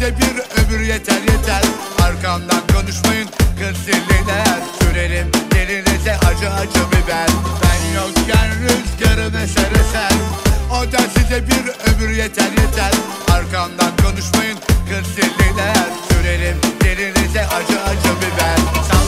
bize bir ömür yeter yeter. Arkamdan konuşmayın kırsiller Sürelim derinize acı acı biber. Ben yokken rüzgarım eser eser. O da size bir ömür yeter yeter. Arkamdan konuşmayın kırsiller Sürelim derinize acı acı biber.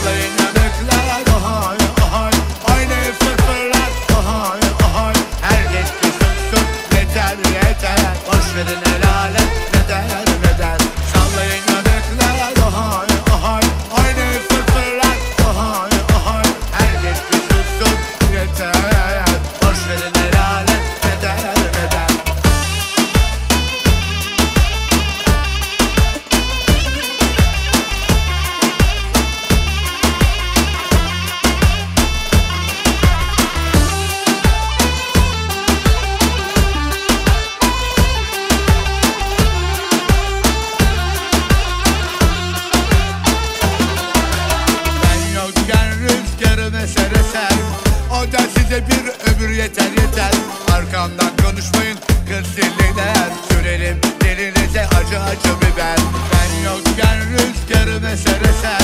bize bir ömür yeter yeter. Arkamdan konuşmayın kız dilliler Sürelim dilinize acı acı biber. Ben yokken rüzgarım eser eser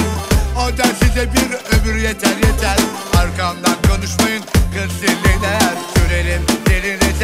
O da size bir ömür yeter yeter. Arkamdan konuşmayın kız dilliler Sürelim dilinize